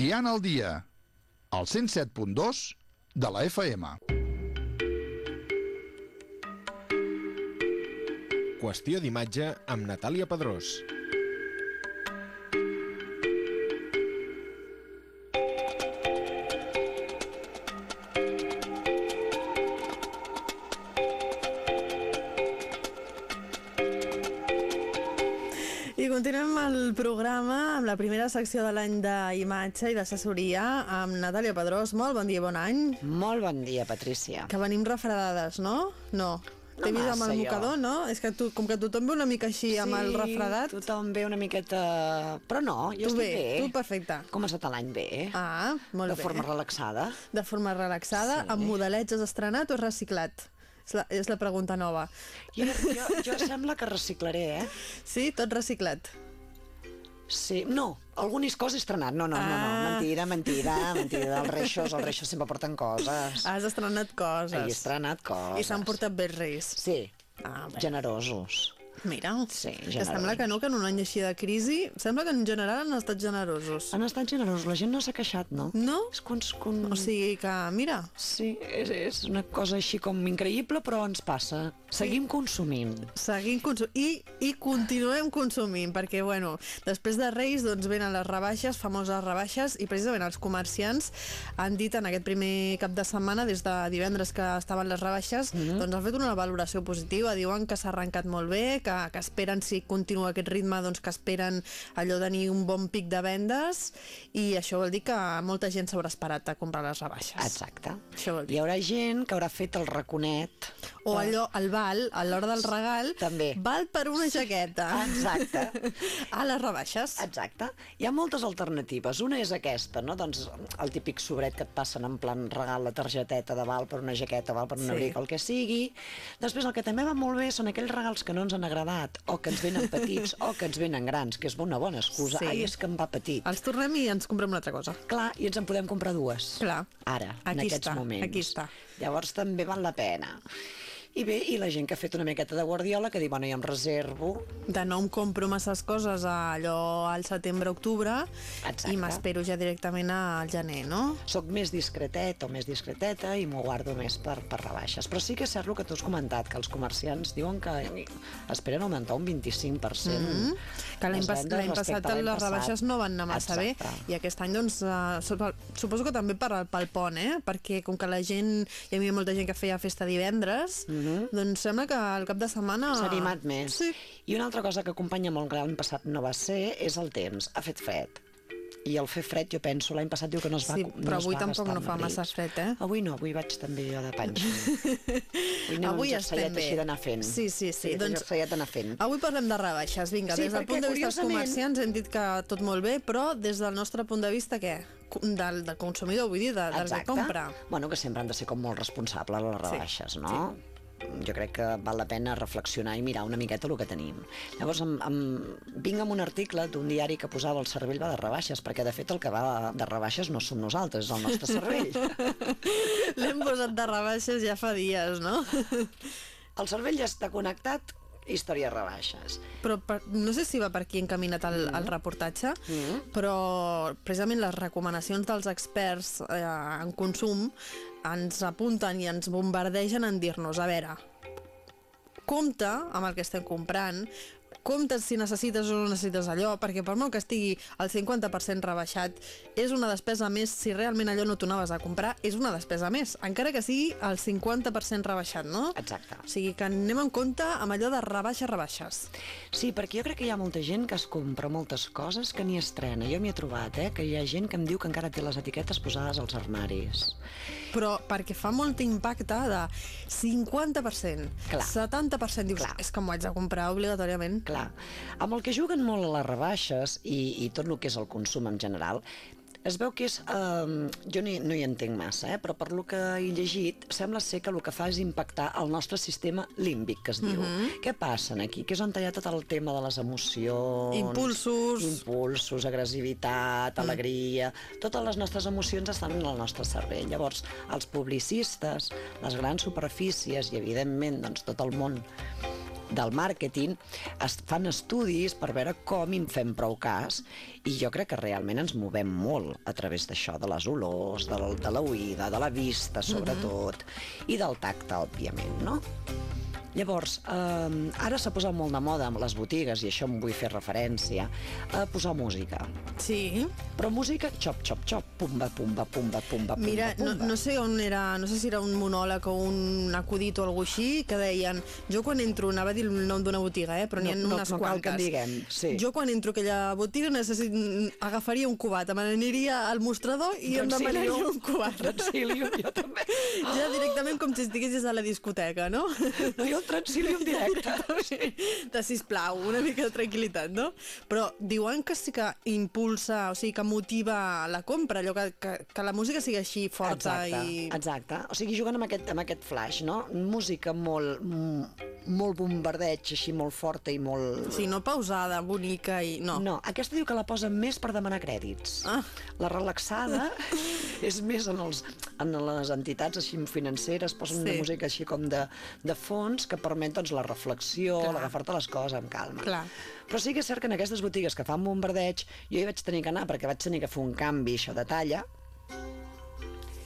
Tiana al dia, al 107.2 de la FM. Qüestió d'imatge amb Natàlia Pedrós. Secció de l'any d'imatge i d'assessoria amb Natàlia Pedrós. Molt bon dia bon any. Molt bon dia, Patrícia. Que venim refredades, no? No. No T'he vist amb el jo. mocador, no? És que tu, com que tothom ve una mica així amb el refredat. tothom ve una miqueta... Però no, jo Tu estic bé, bé. tu perfecte. He començat l'any bé. Ah, molt de bé. forma relaxada. De forma relaxada, Sí. amb modelets has estrenat o has reciclat? És la, és la pregunta nova. Jo, jo, jo sembla que reciclaré, eh? Sí, tot reciclat. Sí, no, algunes coses he estrenat. No, no, no, no, Ah. mentira, mentira, mentira. Els reixos, els reixos sempre porten coses. Has estrenat coses. He estrenat coses. I s'han portat bé els reis. Sí, Ah, bé. generosos. Mira, Sí, que sembla que no, que en un any així de crisi, sembla que en general han estat generosos. Han estat generosos, la gent no s'ha queixat, no? No? És quan... quan... O sigui que, mira, Sí, és, és una cosa així com increïble, però ens passa. Seguim consumint. seguim consumint i, i continuem consumint, perquè, bueno, després de Reis, doncs venen les rebaixes, famoses rebaixes, i precisament els comerciants han dit en aquest primer cap de setmana, des de divendres que estaven les rebaixes, Mhm. doncs han fet una valoració positiva, diuen que s'ha arrencat molt bé, que, que esperen, si continua aquest ritme, doncs que esperen allò de tenir un bon pic de vendes, i això vol dir que molta gent s'haurà esperat a comprar les rebaixes. Exacte. Això vol dir. Hi haurà gent que haurà fet el raconet. O allò, el val, a l'hora del regal, També. val per una jaqueta. Exacte. A les rebaixes. Exacte. Hi ha moltes alternatives. Una és aquesta, no? Doncs el típic sobret que et passen en plan regal la targeteta de val per una jaqueta, val per un Sí. abric, el que sigui. Després el que també va molt bé són aquells regals que no ens han agradat, o que ens venen petits, o que ens venen grans, que és una bona excusa. Sí. Ai, és que em va petit. Els tornem i ens comprem una altra cosa. Clar, i ens en podem comprar dues. Clar. Ara, en Aquí aquests està, moments. aquí està. Llavors també val la pena. I bé, i la gent que ha fet una miqueta de guardiola, que diu, bueno, ja em reservo, De no em compro masses coses a allò al setembre-octubre i m'espero ja directament al gener, no? soc més discretet o més discreteta i m'ho guardo més per, per rebaixes. Però sí que és cert el que tu has comentat, que els comerciants diuen que esperen augmentar un 25% Mm -hmm. Que l'any pas, passat les rebaixes no van anar massa Exacte. bé i aquest any doncs uh, suposo que també per, pel pont, eh? perquè com que la gent, hi havia molta gent que feia festa divendres, doncs sembla que el cap de setmana... S'ha animat més. Sí. I una altra cosa que acompanya molt que l'any passat no va ser és el temps. Ha fet fred. I el fer fred, jo penso, l'any passat diu que no es va Sí, no però es avui tampoc no fa massa fred, eh? Avui no, avui vaig també jo de panxa. Avui anem Avui amb estem bé. així d'anar fent. Sí, sí, sí. Doncs... Jerseiet d'anar fent. Avui parlem de rebaixes, vinga, Sí, des del punt de vista dels comerciants hem dit que tot molt bé, però des del nostre punt de vista, què? Del, del consumidor, vull dir, de, del que compra. Bueno, que sempre han de ser com molt responsables les rebaixes, no? Jo crec que val la pena reflexionar i mirar una miqueta el que tenim. Llavors, em, em, vinc amb un article d'un diari que posava el cervell va de rebaixes, perquè de fet el que va de rebaixes no som nosaltres, és el nostre cervell. L'hem posat de rebaixes ja fa dies, no? El cervell ja està connectat, història rebaixes. Però per, no sé si va per aquí encaminat el, el reportatge, però precisament les recomanacions dels experts eh, en consum ens apunten i ens bombardegen en dir-nos, a veure, compte amb el que estem comprant, compte si necessites o no necessites allò, perquè per molt que estigui al 50% rebaixat, és una despesa més, si realment allò no t'ho anaves a comprar, és una despesa més, encara que sigui al 50% rebaixat, no? Exacte. O sigui que anem en compte amb allò de rebaixes, rebaixes. Sí, perquè jo crec que hi ha molta gent que es compra moltes coses que ni estrena. Jo m'hi he trobat, eh, que hi ha gent que em diu que encara té les etiquetes posades als armaris. Però perquè fa molt impacte de 50%, Clar. 70%, dius, Clar. és que m'ho haig de comprar obligatòriament. Clar, amb el que juguen molt a les rebaixes i, i tot el que és el consum en general, es veu que és... Eh, jo no hi, no hi entenc massa, eh, però per lo que he llegit, sembla ser que el que fa és impactar el nostre sistema límbic, que es diu. Què passa aquí? Que és on hi ha tot el tema de les emocions... Impulsos. Impulsos, agressivitat, alegria... Totes les nostres emocions estan en el nostre cervell. Llavors, els publicistes, les grans superfícies i, evidentment, doncs, tot el món del màrqueting es fan estudis per veure com en fem prou cas i jo crec que realment ens movem molt a través d'això, de les olors, de, l'oïda, de la vista, sobretot, i del tacte, òbviament, no? Llavors, eh, ara s'ha posat molt de moda amb les botigues, i això em vull fer referència, a posar música. Sí. Però música xop, xop, xop, pumba, pumba, pumba, pumba, pumba, Mira, no, pumba. no sé on era, no sé si era un monòleg o un acudit o alguna així, que deien, jo quan entro, anava a dir el nom d'una botiga, eh, però n'hi ha No- no- unes no cal quantes. que diguem, sí. Jo quan entro a aquella botiga necessit, agafaria un cubat, me n'aniria al mostrador i em demanaria un cubat. Transilium, jo també. Ja directament com si estiguessis a la discoteca, no? No, jo el transilium directe. de sisplau, una mica de tranquil·litat, no? Però diuen que sí que impulsa, o sigui, que motiva la compra, allò que, que, que la música sigui així forta Exacte, i... exacte. O sigui, juguen amb aquest, amb aquest flash, no? Música molt, molt bombardeig, així molt forta i molt... Sí, no pausada, bonica i... No. No, aquesta diu que la posen més per demanar crèdits. Ah. La relaxada és més en, els, en les entitats així financeres, posen Sí. una música així com de, de fons que permet doncs, la reflexió, Clar. l'agafar-te les coses amb calma. Clar. Però sí que és cert que en aquestes botigues que fan bombardeig, jo hi vaig tenir que anar perquè vaig tenir que fer un canvi això de talla,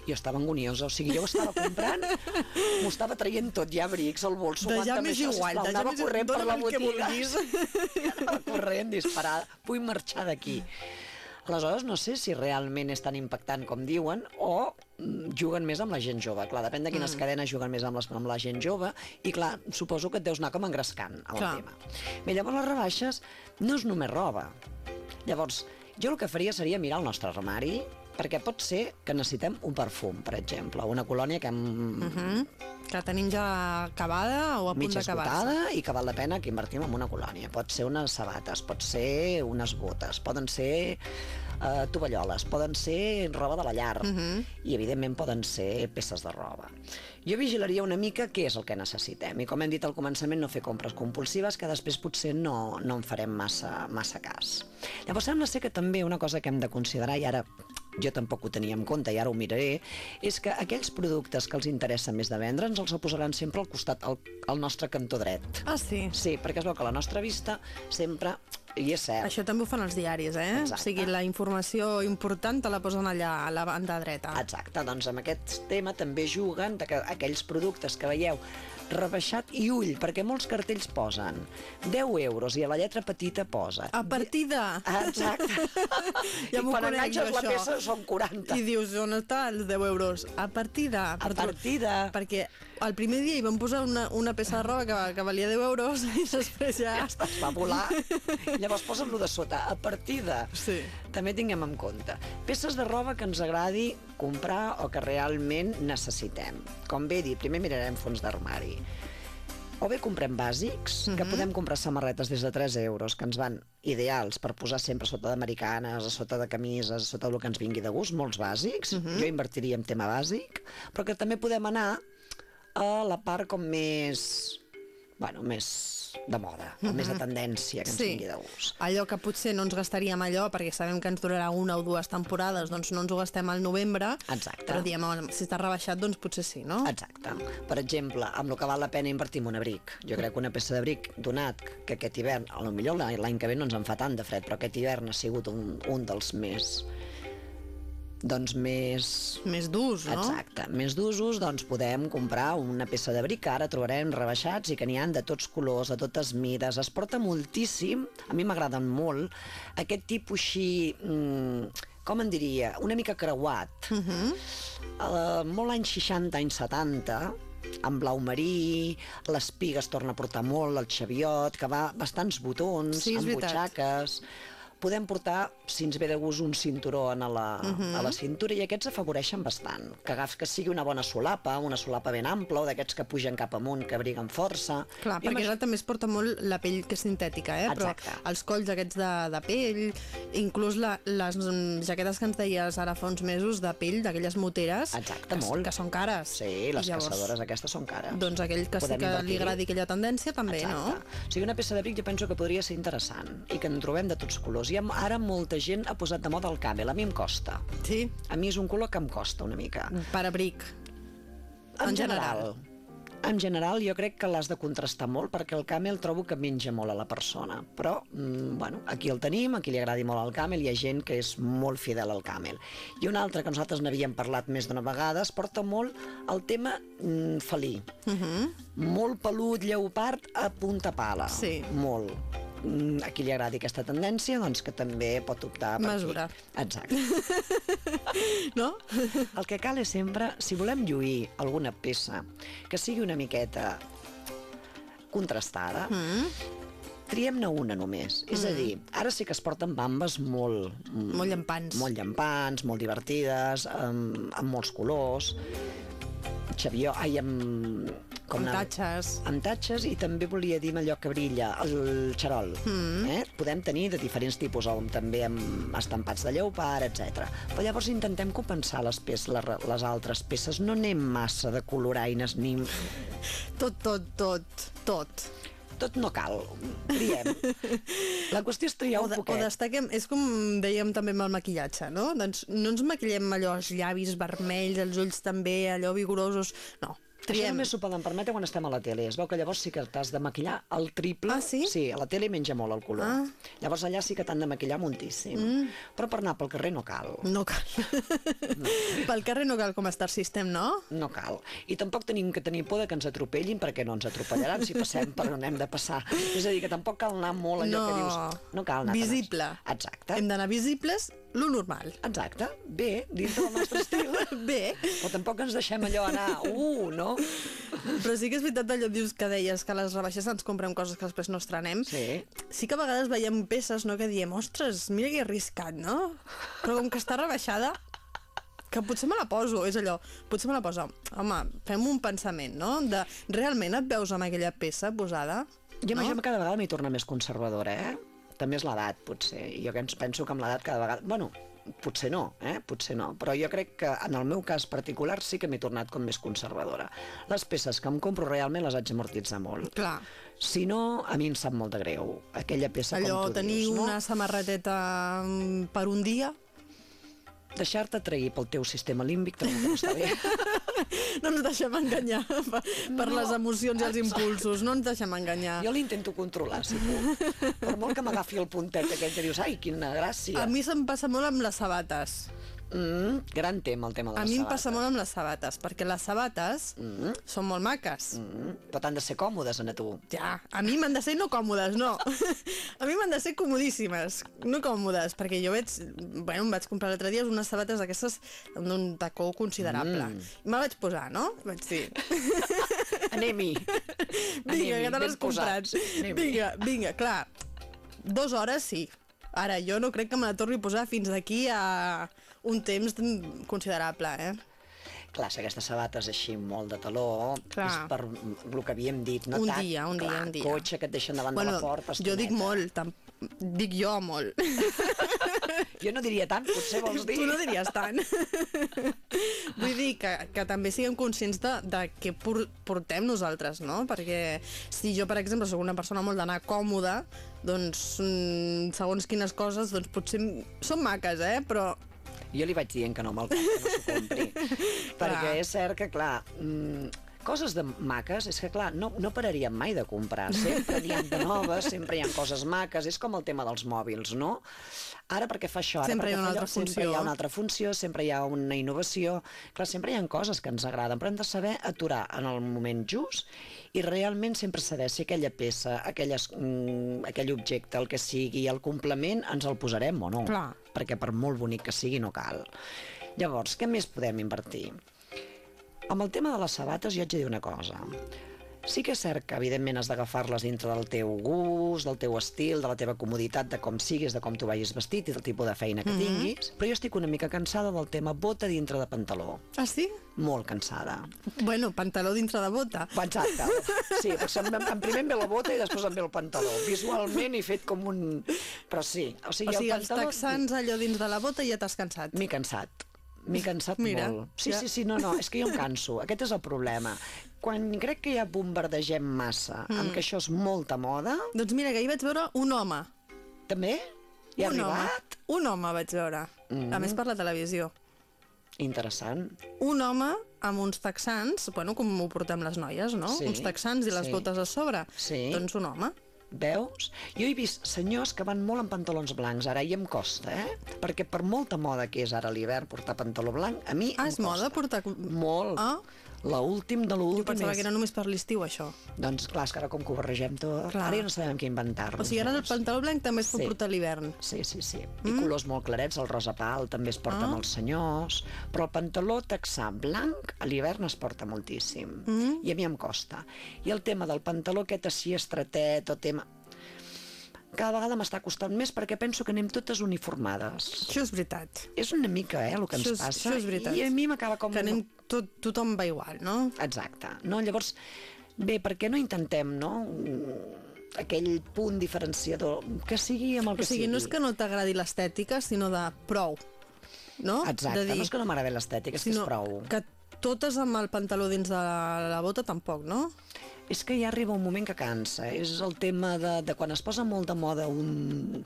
jo estava angoniosa, o sigui, jo estava comprant, m'ho estava traient tot, ja abrics, el bolso, De ja m'és igual, de ja m'és- corrent per la el que botiga. vulguis. anava corrent, disparada, vull marxar d'aquí. Aleshores, no sé si realment és tan impactant com diuen o mm, juguen més amb la gent jove. Clar, depèn de quines mm. cadenes juguen més amb, les, amb la gent jove i, clar, suposo que et deus anar com engrescant amb Clar. tema. Bé, llavors les rebaixes no és només roba. Llavors, jo el que faria seria mirar el nostre armari, perquè pot ser que necessitem un perfum, per exemple, una colònia que hem Mm? Que tenim ja acabada o a punt d'acabar-se. i que val la pena que invertim en una colònia. Pot ser unes sabates, pot ser unes botes, poden ser eh, tovalloles, poden ser roba de la llar Mhm. i, evidentment, poden ser peces de roba. Jo vigilaria una mica què és el que necessitem i, com hem dit al començament, no fer compres compulsives que després potser no, no en farem massa, massa cas. Llavors, sembla ser que també una cosa que hem de considerar, i ara jo tampoc ho tenia en compte i ara ho miraré, és que aquells productes que els interessa més de vendre ens els posaran sempre al costat, al, al nostre cantó dret. Ah, sí? Sí, perquè es veu que la nostra vista sempre, i és cert, Això també ho fan els diaris, eh? Exacte. O sigui, la informació important te la posen allà, a la banda dreta. Exacte, doncs amb aquest tema també juguen de que aquells productes que veieu rebaixat i ull, perquè molts cartells posen 10 euros i a la lletra petita posa... A partir de... Exacte. Ja I quan enganxes la peça són 40. I dius, on està els 10 euros? A partir de... A partir de... Perquè el primer dia hi vam posar una, una peça de roba que, que valia 10 euros i després ja... ja es va volar. Llavors posa'm-lo de sota, a partir de... Sí. També tinguem en compte. Peces de roba que ens agradi comprar o que realment necessitem. Com bé dit, primer mirarem fons d'armari. O bé comprem bàsics, que podem comprar samarretes des de 3 euros, que ens van ideals per posar sempre sota d'americanes, a sota de camises, a sota del que ens vingui de gust, molts bàsics. Jo invertiria en tema bàsic, però que també podem anar a la part com més... Bueno, més de moda, o més de tendència, que ens Sí. vingui de gust. Allò que potser no ens gastaríem allò, perquè sabem que ens durarà una o dues temporades, doncs no ens ho gastem al novembre. Exacte. Però diem, "Oh, si està rebaixat, doncs potser sí, no? Exacte. Per exemple, amb el que val la pena invertir en un abric. Jo crec que una peça d'abric, donat que aquest hivern, a lo millor l'any l'any que ve no ens en fa tant de fred, però aquest hivern ha sigut un, un dels més doncs més... Més durs, no? Exacte. Més d'usos, doncs podem comprar una peça d'abric que ara trobarem rebaixats i que n'hi han de tots colors, de totes mides. Es porta moltíssim, a mi m'agraden molt, aquest tipus així... Mm, com en diria? Una mica creuat. Uh -huh. uh, molt anys 60, anys 70, amb blau marí, l'espiga es torna a portar molt, el xaviot, que va bastants botons, Sí, amb veritat. butxaques podem portar, si ens ve de gust, un cinturó a la, uh -huh. a la cintura i aquests afavoreixen bastant. Que agafs que sigui una bona solapa, una solapa ben ampla o d'aquests que pugen cap amunt, que abriguen força. Clar, I perquè això- també es porta molt la pell que és sintètica, eh? Exacte. Però els colls aquests de, de pell, inclús la, les mm, jaquetes que ens deies ara fa uns mesos de pell, d'aquelles moteres, Exacte, que, molt. que són cares. Sí, les I llavors, caçadores aquestes són cares. Doncs aquell que sí Podem que li invertir-hi. agradi aquella tendència també, Exacte. no? O sigui, una peça d'abric jo penso que podria ser interessant i que en trobem de tots colors. I ara molta gent ha posat de moda el camel. A mi em costa. Sí, A mi és un color que em costa una mica. per abric. En, En general. general. En general, jo crec que l'has de contrastar molt perquè el camel trobo que menja molt a la persona. Però, mm, bueno, aquí el tenim, aquí li agradi molt el camel, hi ha gent que és molt fidel al camel. I un altre que nosaltres n'havíem parlat més d'una vegada, es porta molt el tema mm, felí. Uh -huh. Molt pelut lleopard a punta pala. Sí. Molt. Mm, A qui li agradi aquesta tendència, doncs que també pot optar per Mesura. aquí. Exacte. No? El que cal és sempre, si volem lluir alguna peça que sigui una miqueta contrastada, mm. triem-ne una només. Mm. És a dir, ara sí que es porten bambes molt... mm, Molt llampants. Molt llampants, molt divertides, amb, amb molts colors. Xavier, ai, amb... Com anava? tatxes. amb tatxes i també volia dir amb allò que brilla, el xarol. Mm. Eh? Podem tenir de diferents tipus, o també amb estampats de lleopard, etc. Però llavors intentem compensar les, peces, les, les altres peces. No anem massa de coloraines ni... Tot, tot, tot, tot. Tot no cal. Triem. La qüestió és triar O, un de, o poquet. destaquem, és com dèiem també amb el maquillatge, no? Doncs no ens maquillem allò, els llavis vermells, els ulls també, allò vigorosos... No, Això triem. només s'ho poden permetre quan estem a la tele. Es veu que llavors sí que t'has de maquillar el triple. Ah, sí? Sí, a la tele menja molt el color. Ah. Llavors allà sí que t'han de maquillar moltíssim. Mm. Però per anar pel carrer no cal. No cal. Pel carrer no cal com Star System, no? No cal. I tampoc tenim que tenir por de que ens atropellin perquè no ens atropellaran si passem per on hem de passar. És a dir, que tampoc cal anar molt allò No. que dius... No cal anar... Visible. Exacte. Hem d'anar visibles, lo normal. Exacte. Bé, dins del nostre estil. Bé, Però tampoc ens deixem allò anar... Uh, no? però sí que és veritat allò dius que deies que a les rebaixes ens comprem coses que després no estrenem. Sí. Sí que a vegades veiem peces, no?, que diem, ostres, mira que arriscat, no? Però com que està rebaixada, que potser me la poso, és allò, potser me la poso. Home, fem un pensament, no? De, realment et veus amb aquella peça posada? Jo que cada vegada m'hi torna més conservadora, eh? També és l'edat, potser. Jo que ens penso que amb l'edat cada vegada... Bueno, potser no, eh? Potser no. Però jo crec que en el meu cas particular sí que m'he tornat com més conservadora. Les peces que em compro realment les haig d'amortitzar molt. Clar, Si no, a mi em sap molt de greu. Aquella peça, allò, com tu tenir dius, no? una samarreteta mm, per un dia, Deixar-te trair pel teu sistema límbic trobo que no està bé. no ens deixem enganyar per, per No, les emocions i els impulsos, no ens deixem enganyar. Jo l'intento controlar, si puc. Per molt que m'agafi el puntet aquell que dius, ai, quina gràcia. A mi se'm passa molt amb les sabates. Mm, gran tema, el tema de A les mi em sabates. passa molt amb les sabates, perquè les sabates Mm. són molt maques. Mm, però t'han de ser còmodes, a tu. Ja, a mi m'han de ser no còmodes, no. A mi m'han de ser comodíssimes, no còmodes, perquè jo veig, bueno, em vaig comprar l'altre dia unes sabates d'aquestes d'un tacó considerable. Mm. Me vaig posar, no? Vaig dir, Anem-hi. vinga, que te l'has comprat. Vinga, vinga, clar, dues hores sí. Ara, jo no crec que me la torni a posar fins d'aquí a un temps considerable, eh? Clar, si aquestes sabates així molt de taló, Clar. és per el que havíem dit, no Un tac, dia, un dia, clar, un dia. cotxe que et deixen davant de la porta, jo dic estoneta. molt, tam... dic jo molt. Jo no diria tant, potser vols dir. Tu no diries tant. Vull dir que, que també siguem conscients de, de què por, portem nosaltres, no? Perquè si jo, per exemple, sóc una persona molt d'anar còmoda, doncs, mm, segons quines coses, doncs potser són maques, eh? Però Jo li vaig dient que no amb el cap, que no s'ho compri. Perquè és cert que, clar, mm, coses de maques, és que, clar, no, no pararíem mai de comprar. Sempre n'hi ha de noves, sempre hi ha coses maques. És com el tema dels mòbils, no? Ara perquè fa això, ara Sempre hi ha una allò, altra sempre hi funció. ha una altra funció, sempre hi ha una innovació. Clar, sempre hi ha coses que ens agraden, però hem de saber aturar en el moment just i realment sempre saber si aquella peça, aquelles, mm, aquell objecte, el que sigui, el complement, ens el posarem o no. Clar. Perquè per molt bonic que sigui no cal. Llavors, què més podem invertir? Amb el tema de les sabates jo haig de dir una cosa. Sí que és cert que, evidentment, has d'agafar-les dintre del teu gust, del teu estil, de la teva comoditat, de com siguis, de com tu vagis vestit i del tipus de feina que tinguis, però jo estic una mica cansada del tema bota dintre de pantaló. Ah, sí? Molt cansada. Bueno, pantaló dintre de bota. Exacte. Sí, perquè en, primer em ve la bota i després em ve el pantaló. Visualment he fet com un... Però sí, o sigui, O sigui, el els pantaló... texans allò dins de la bota ja t'has cansat. M'he cansat. M'he cansat Mira, molt. Sí, ja. sí, sí, no, no, és que jo em canso. Aquest és el problema. Quan crec que ja bombardegem massa mm. amb que això és molta moda, Doncs mira, que ahir vaig veure un home. també hi ha un arribat. home. Un home vaig veure. Mm. A més per la televisió. Interessant. un home amb uns texans, bueno, com ho portem les noies, no? Sí, uns texans i les sí. botes a sobre. Sí. Doncs un home. Veus? Jo he vist senyors que van molt amb pantalons blancs, ara, i em costa, eh? Perquè per molta moda que és ara l'hivern portar pantaló blanc, a mi Ah, em és moda portar... Molt. Ah, L'últim de jo l'últim pensava és... que era només per l'estiu, això. Doncs clar, és que ara com que ho barregem tot, Clar. ara ja no sabem què inventar-nos. O sigui, ara el pantaló blanc també es pot Sí. portar a l'hivern. Sí, sí, sí. I colors molt clarets, el rosa pal també es porta Ah. amb els senyors, però el pantaló texà blanc a l'hivern es porta moltíssim. Mm. I a mi em costa. I el tema del pantaló aquest així estretet o tema... Cada vegada m'està costant més perquè penso que anem totes uniformades. Això és veritat. És una mica, eh, el que ens Això és- passa. això és veritat. I a mi m'acaba com... Que anem tot, tothom va igual, no? Exacte. No? Llavors, bé, per què no intentem, no?, aquell punt diferenciador, que sigui amb el O que sigui, sigui. no és que no t'agradi l'estètica, sinó de prou. No? Exacte, de dir, no és que no m'agrada l'estètica, és que és prou. que totes amb el pantaló dins de la, la bota tampoc, no? És que ja arriba un moment que cansa. És el tema de, de quan es posa molt de moda un...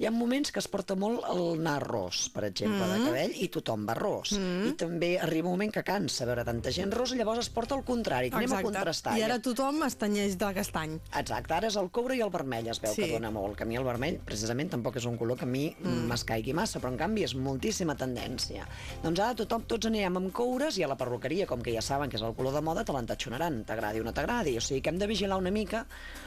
Hi ha moments que es porta molt el anar ros, per exemple, mm. de cabell, i tothom va ros. Mm. I també arriba un moment que cansa veure tanta gent ros, i llavors es porta el contrari, que anem a contrastar. I ara tothom es tenyeix de castany. Exacte, ara és el coure i el vermell, es veu Sí. que dona molt. Que a mi el vermell, precisament, tampoc és un color que a mi mm. m'escaigui massa, però en canvi és moltíssima tendència. Doncs ara tothom, tots anirem amb coures i a la perruqueria, com que ja saben que és el color de moda, te l'entatxonaran, t'agradi o no t'agradi. O sigui que hem de vigilar una mica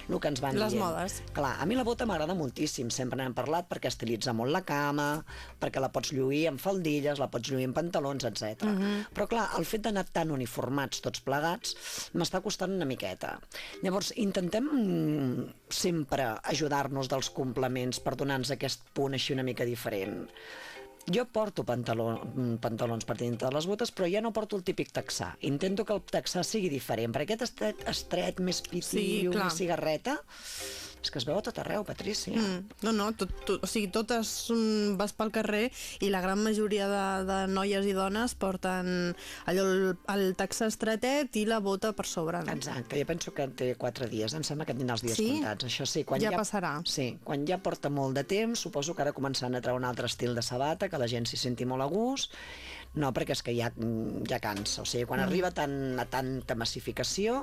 el que ens van Les dient. modes. Clar, a mi la bota m'agrada moltíssim, sempre n'hem parlat, perquè estilitza molt la cama, perquè la pots lluir amb faldilles, la pots lluir amb pantalons, etc. Mm -hmm. Però clar, el fet d'anar tan uniformats tots plegats m'està costant una miqueta. Llavors, intentem mm, sempre ajudar-nos dels complements per donar-nos aquest punt així una mica diferent. Jo porto pantaló, mm, pantalons per dintre de les botes, però ja no porto el típic texà. Intento que el texà sigui diferent, perquè aquest estret, estret més pitillo, clar. més cigarreta, és que es veu a tot arreu, Patrícia. Mm. No, no, tot, tot, o sigui, totes mm, vas pel carrer i la gran majoria de, de noies i dones porten allò, el, el taxa estretet i la bota per sobre. no? Exacte, jo penso que té quatre dies, em sembla que tindrà els dies Sí? comptats. Això sí, quan Ja ja, passarà. Sí, quan ja porta molt de temps, suposo que ara començaran a treure un altre estil de sabata, que la gent s'hi senti molt a gust. No, perquè és que ja, ja cansa. O sigui, quan mm. arriba tant, a tanta massificació,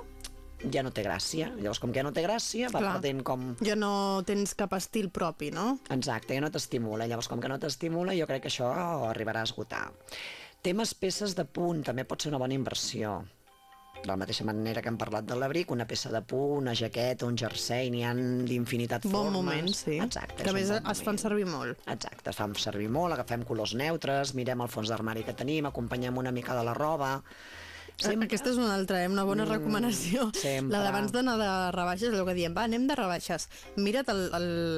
ja no té gràcia. Llavors, com que ja no té gràcia, va Clar. perdent com... Ja no tens cap estil propi, no? Exacte, ja no t'estimula. Llavors, com que no t'estimula, jo crec que això arribarà a esgotar. Temes peces de punt també pot ser una bona inversió. De la mateixa manera que hem parlat de l'abric, una peça de punt, una jaqueta, un jersei, n'hi ha d'infinitat Bon formes. moment, sí. Exacte. Que a més bon es fan servir molt. Exacte, es fan servir molt, agafem colors neutres, mirem el fons d'armari que tenim, acompanyem una mica de la roba... Sempre. Aquesta és una altra, eh? una bona mm, recomanació. sempre. La d'abans d'anar de rebaixes, allò que diem, va, anem de rebaixes. Mira't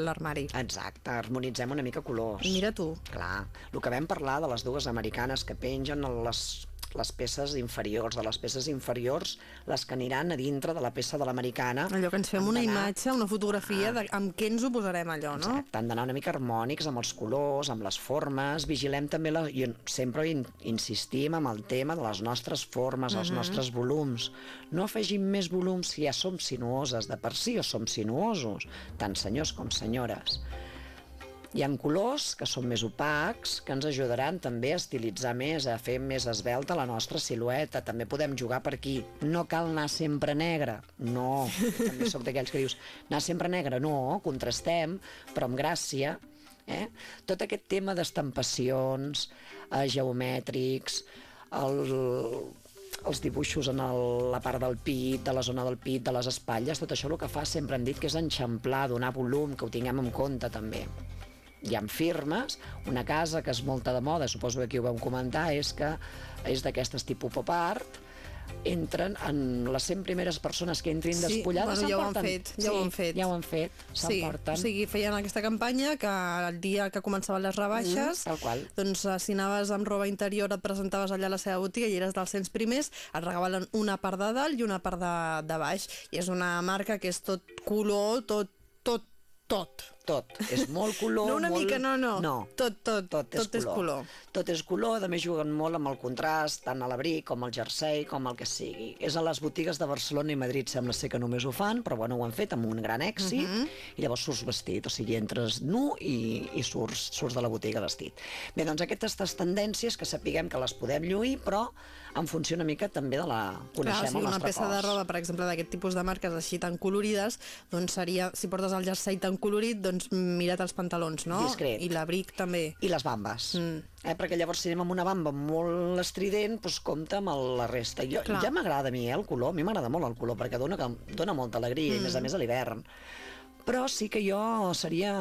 l'armari. Exacte, harmonitzem una mica colors. Mira tu. Clar, el que vam parlar de les dues americanes que pengen les, les peces inferiors, de les peces inferiors, les que aniran a dintre de la peça de l'americana. Allò que ens fem una imatge, una fotografia de amb què ens ho posarem allò, no? Exacte, han d'anar una mica harmònics amb els colors, amb les formes, vigilem també, la, i sempre in, insistim amb el tema de les nostres formes, els nostres volums. No afegim més volums si ja som sinuoses de per si o som sinuosos, tant senyors com senyores. Hi ha colors que són més opacs, que ens ajudaran també a estilitzar més, a fer més esbelta la nostra silueta. També podem jugar per aquí. No cal anar sempre negre. No, també sóc d'aquells que dius, anar sempre negre, no, contrastem, però amb gràcia. Eh? Tot aquest tema d'estampacions, eh, geomètrics, el, els dibuixos en el, la part del pit, de la zona del pit, de les espatlles, tot això el que fa sempre hem dit que és enxamplar, donar volum, que ho tinguem en compte també. Hi ha firmes, una casa que és molta de moda, suposo que aquí ho vam comentar, és que és d'aquestes tipus pop art, entren en les 100 primeres persones que entrin Sí, despullades bueno, ja ho han fet, ja ho han fet. Sí, ja ho han fet, Sí, s'emporten. o sigui, feien aquesta campanya que el dia que començaven les rebaixes, Mm, tal qual. doncs eh, si anaves amb roba interior et presentaves allà a la seva botiga i eres dels 100 primers, et regalen una part de dalt i una part de, de baix. I és una marca que és tot color, tot, tot, tot. Tot. És molt color, No una molt... mica, no, no. No. Tot, tot, tot és, tot és color. color. Tot és color, a més juguen molt amb el contrast, tant a l'abric com al jersei, com el que sigui. És a les botigues de Barcelona i Madrid, sembla ser que només ho fan, però bueno, ho han fet amb un gran èxit, Mhm. i llavors surts vestit, o sigui, entres nu i, i surts, surts de la botiga vestit. Bé, doncs aquestes tendències que sapiguem que les podem lluir, però en funció una mica també de la... Clar, o Coneixem sigui, una peça cos. de roba, per exemple, d'aquest tipus de marques així tan colorides, doncs seria, si portes el jersei tan colorit, doncs mira't els pantalons, no? Discret. I l'abric també. I les bambes. Mm. Eh, perquè llavors si anem amb una bamba molt estrident, doncs compta amb el, la resta. Jo, Clar. ja m'agrada a mi eh, el color, a mi m'agrada molt el color, perquè dona, dona molta alegria, mm. i més a més a l'hivern. Però sí que jo seria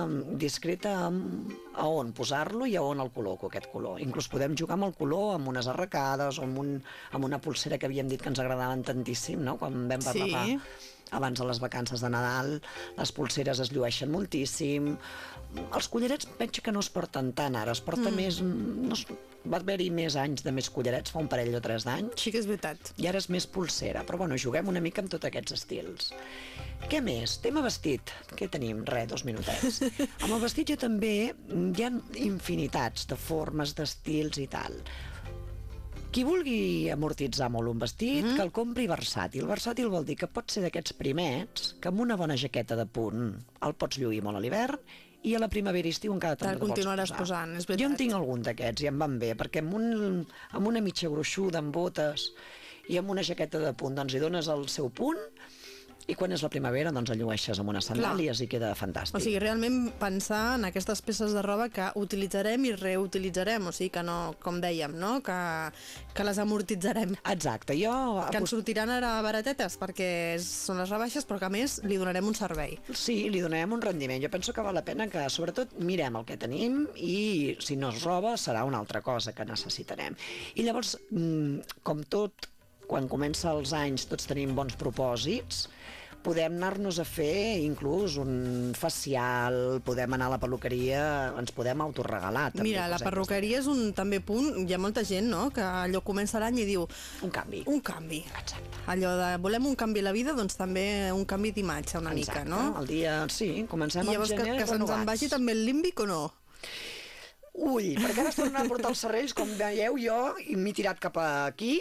discreta a on posar-lo i a on el col·loco, aquest color. Inclús podem jugar amb el color, amb unes arracades o amb, un, amb una pulsera que havíem dit que ens agradaven tantíssim, no?, quan vam parlar Sí. fa, abans de les vacances de Nadal, les pulseres es llueixen moltíssim, els collarets veig que no es porten tant ara, es porta mm. més... No es, va haver-hi més anys de més collarets, fa un parell o tres d'anys, Sí que és veritat. i ara és més pulsera, però bueno, juguem una mica amb tots aquests estils. Què més? Tema vestit. Què tenim? Res, dos minutets. amb el vestit jo també hi ha infinitats de formes, d'estils i tal. Qui vulgui amortitzar molt un vestit, mm. que el compri versàtil. Versàtil vol dir que pot ser d'aquests primets, que amb una bona jaqueta de punt el pots lluir molt a l'hivern, i a la primavera i estiu encara te'n vols continuaràs posar. posant, és Jo en tinc algun d'aquests i em van bé, perquè amb, un, amb una mitja gruixuda, amb botes i amb una jaqueta de punt, doncs hi dones el seu punt i quan és la primavera doncs el llueixes amb unes sandàlies i queda fantàstic. O sigui, realment pensar en aquestes peces de roba que utilitzarem i reutilitzarem, o sigui, que no, com dèiem, no? que, que les amortitzarem. Exacte, jo... Que ens sortiran ara baratetes perquè són les rebaixes, però que a més li donarem un servei. Sí, li donarem un rendiment. Jo penso que val la pena que, sobretot, mirem el que tenim i, si no es roba, serà una altra cosa que necessitarem. I llavors, mm, com tot, quan comença els anys, tots tenim bons propòsits, podem anar-nos a fer inclús un facial, podem anar a la perruqueria, ens podem autorregalar. També, Mira, la perruqueria és un també punt, hi ha molta gent no? que allò comença l'any i diu Un canvi. un canvi. Exacte. Allò de volem un canvi a la vida, doncs també un canvi d'imatge una mica, Exacte. no? El dia, sí, comencem I llavors al que, gener que se'ns en vagi també el límbic o no? Ull, perquè ara es tornen a portar els serrells, com veieu jo, i m'he tirat cap aquí,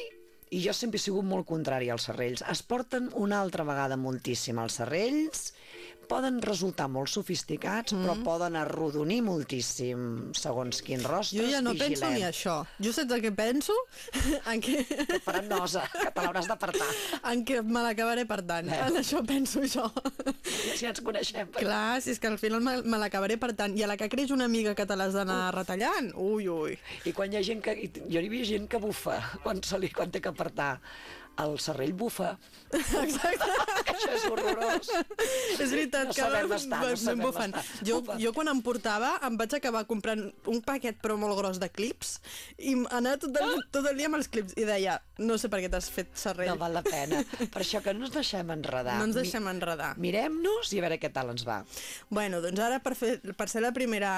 i jo sempre he sigut molt contrari als serrells. Es porten una altra vegada moltíssim els serrells, poden resultar molt sofisticats, mm. però poden arrodonir moltíssim segons quin rostre Jo ja no vigilem. penso ni això. Jo saps el que penso? en què, Et faran nosa, que te l'hauràs d'apartar. en què me l'acabaré per tant. Eh. En això penso jo. Si ens coneixem. Clar, si és que al final me, me l'acabaré per tant. I a la que creix una mica que te l'has d'anar retallant, ui, ui. I quan hi ha gent que... Jo hi havia gent que bufa quan, se li, quan té que apartar. El serrell bufa. Exacte. Això és horrorós. És veritat No que sabem estar, no sabem bufant. estar. Jo, Bufa. jo quan em portava em vaig acabar comprant un paquet però molt gros de clips i anava tot el, tot el dia amb els clips i deia, no sé per què t'has fet serrell. No val la pena. Per això que no ens deixem enredar. No ens deixem enredar. Mirem-nos i a veure què tal ens va. Bueno, doncs ara per, fer, per ser la primera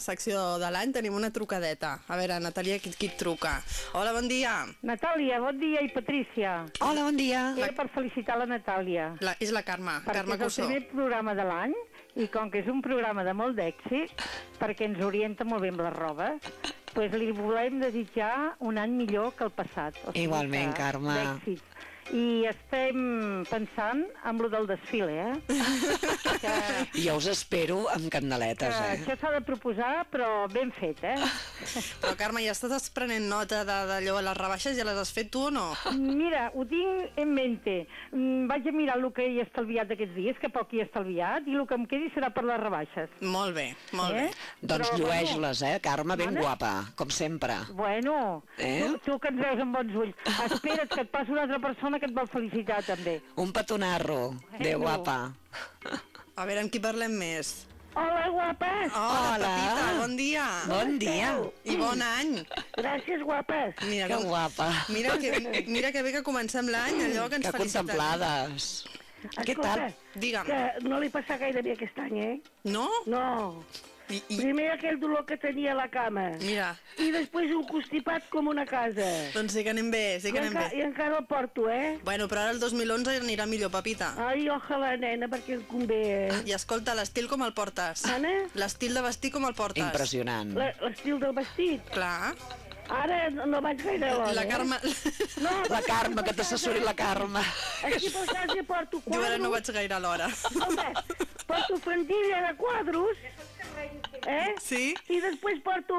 secció de l'any tenim una trucadeta. A veure, Natàlia, qui, qui et truca? Hola, bon dia. Natàlia, bon dia, i Patrícia. Hola, bon dia. Era per felicitar la Natàlia, La, és la Carme, perquè Carme és el primer programa de l'any, i com que és un programa de molt d'èxit, perquè ens orienta molt bé amb la roba, doncs li volem desitjar un any millor que el passat. O Igualment, que Carme. D'èxit. I estem pensant en lo del desfile, eh? que, Jo us espero amb que candeletes, eh? això s'ha de proposar, però ben fet, eh? Però, Carme, ja estàs prenent nota de- d'allò, les rebaixes, ja les has fet tu o no? Mira, ho tinc en mente. Mm, Vaig a mirar el que he estalviat aquests dies, que poc he estalviat, i el que em quedi serà per les rebaixes. Molt bé, molt bé. Eh? Doncs Però, llueix-les, eh? Carme, ben Mana? guapa, com sempre. Bueno, Eh? tu, tu que ens veus amb bons ulls. Espera't, que et passa una altra persona que et vol felicitar, també. Un petonarro, de guapa. A veure, amb qui parlem més? Hola, guapes! Hola, Hola. Pepita, bon dia. Bon dia. I bon any. Gràcies, guapes! Mira, Que com- guapa. Mira que, mira que bé que comencem l'any, allò que ens Que feliciten. contemplades. Què tal? Digue'm. Que no li passa gaire bé aquest any, eh? No? No. I, i, Primer aquell dolor que tenia a la cama. mira, I després un constipat com una casa. doncs sí que anem bé, sí I, que anem enca bé. I encara el porto, eh? Bueno, però ara el 2011 anirà millor, Pepita. Ai, ojalà, nena, perquè em convé, eh? I escolta, l'estil com el portes? Anna? L'estil de vestir com el portes? Impressionant. L'estil del vestit. Clar. Ara no, no vaig gaire l'hora, La eh? Carme... No, La Carme, que t'assessori la Carme. aquí per casa porto Jo ara quadros. no vaig gaire a l'hora. Home, porto faldilla de quadros, eh? Sí? I després porto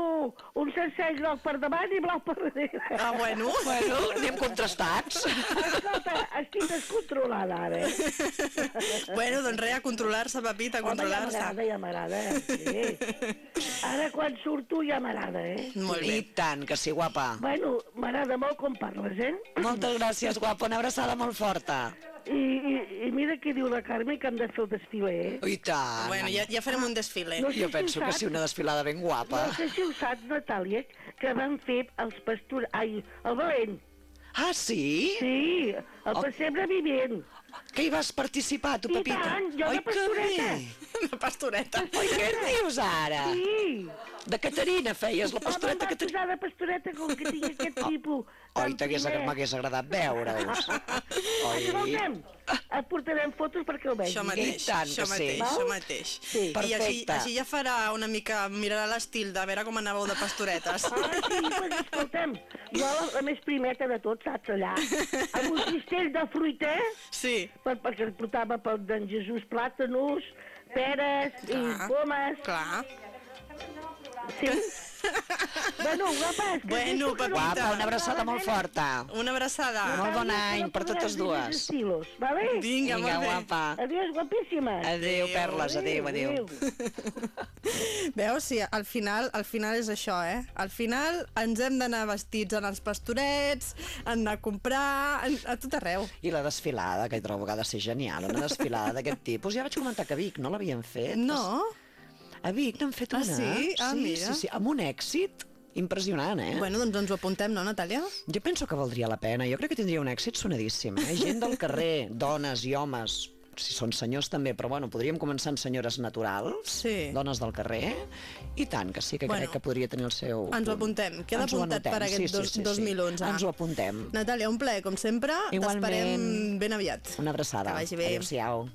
un sencer groc per davant i blau per darrere. Ah, bueno. Bueno, anem contrastats. Escolta, estic descontrolada ara, eh? Bueno, doncs res, a controlar-se, Pepita, a Home, ja controlar-se. m'agrada, ja m'agrada, sí. Ara quan surto ja m'agrada, eh? Molt bé. I tant, que sí, guapa. Bueno, m'agrada molt com parles, eh? Moltes gràcies, guapa. Una abraçada molt forta. I, i, i mira què diu la Carme, que hem de fer el desfilé, eh? I tant. Bueno, ja, ja farem un desfile. No sé Jo penso que sí, una desfilada ben guapa. No sé si ho saps, Natàlia, que van fer els pastors... Ai, el Valent. Ah, sí? Sí, el Oh. pessebre vivent. Que hi vas participar, tu, I Pepita? tant, jo de Oi, que pastoreta. bé. Una pastoreta. Oi, què dius ara? Sí. De Caterina feies la pastoreta que... posar de pastoreta com que tinc aquest tipus. Oi, t'hagués m'hagués agradat veure-us. Oi? Escolta'm, et portarem fotos perquè ho vegis. Això mateix, I tant això que sí. mateix, Val? això mateix. Sí. I així, Perfecte. així ja farà una mica, mirarà l'estil de veure com anàveu de pastoretes. Ah, sí, doncs escolta'm, jo la, la més primeta de tot, saps, allà, amb un cistell de fruiter, Sí, per, perquè el portava pel d'en Jesús plàtanos, peres i Clar. pomes. clar. Sí. bueno, guapa, és que Bueno, deixo que no- Pepita. Guapa, una abraçada molt forta. Una abraçada. Molt bon any per totes dues. Estilos, vale? Vinga, Vinga, molt bé. guapa. Adiós, guapíssima. Adéu, perles, adéu, adéu. Veus? Sí, al final, al final és això, eh? Al final ens hem d'anar vestits en els pastorets, anar a comprar, en- a tot arreu. I la desfilada, que trobo que ha de ser genial, una desfilada d'aquest tipus. Ja vaig comentar que Vic no l'havien fet. No? A Vic n'han fet Ah, una. sí? Ah, sí, mira. sí, sí, amb un èxit impressionant, eh? Bueno, doncs ens ho apuntem, no, Natàlia? Jo penso que valdria la pena. Jo crec que tindria un èxit sonadíssim. Eh? Gent del carrer, dones i homes, si són senyors també, però bueno, podríem començar amb senyores naturals, Sí. dones del carrer, i tant que sí que Bueno, crec que podria tenir el seu... Ens ho punt. apuntem. Queda Ens apuntat per aquest dos, 2011. Ens ho apuntem. Natàlia, un plaer, com sempre. T'esperem ben aviat. Una abraçada. Que vagi bé. Adéu-siau.